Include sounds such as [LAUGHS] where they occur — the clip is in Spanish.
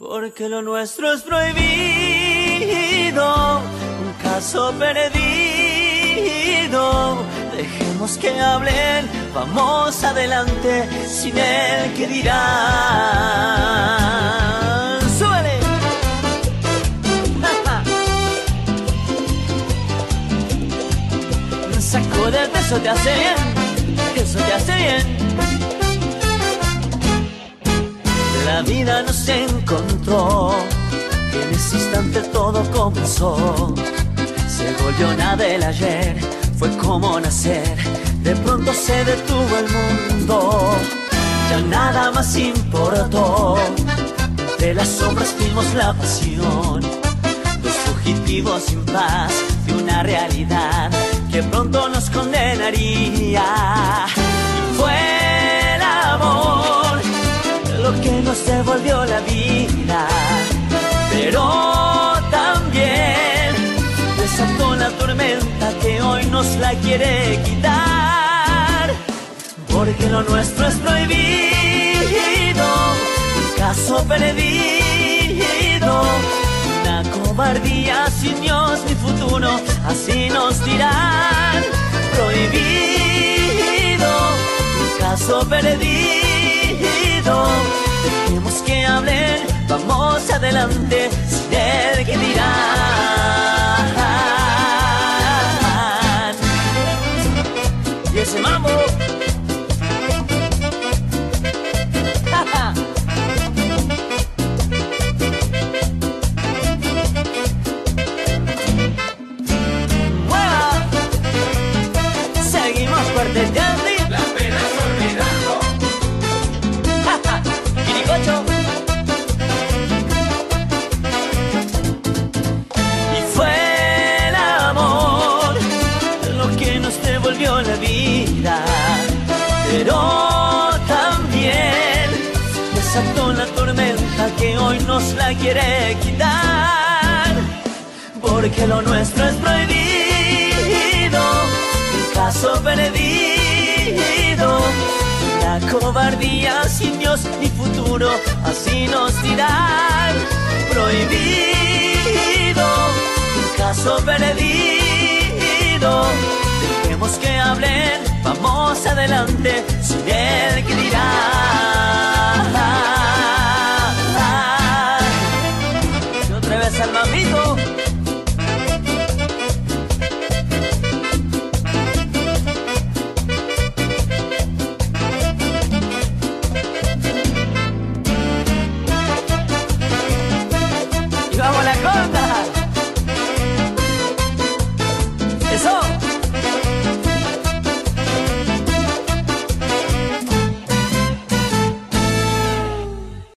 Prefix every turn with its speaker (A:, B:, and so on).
A: Porque lo nuestro es prohibido, un caso perdido. Dejemos que hablen, vamos adelante, sin el que dirán. ¡Súbele! [LAUGHS] Sacúdete, eso te hace bien, eso te hace bien. La vida nos encontró, en ese instante todo comenzó. Se volvió nada del ayer, fue como nacer, de pronto se detuvo el mundo, ya nada más importó. De las sombras vimos la pasión, los fugitivos sin paz de una realidad que pronto nos condenaría. Nos la quiere quitar, porque lo nuestro es prohibido, caso perdido, una cobardía sin Dios ni futuro, así nos dirán, prohibido, caso perdido, dejemos que hablen, vamos adelante, sin el que dirán. Ese mambo. Nos devolvió la vida, pero también desató la tormenta que hoy nos la quiere quitar. Porque lo nuestro es prohibido, un caso perdido. La cobardía sin Dios ni futuro, así nos dirán. Prohibido, un caso perdido. Dejemos que hablen, vamos adelante, sin el que dirán.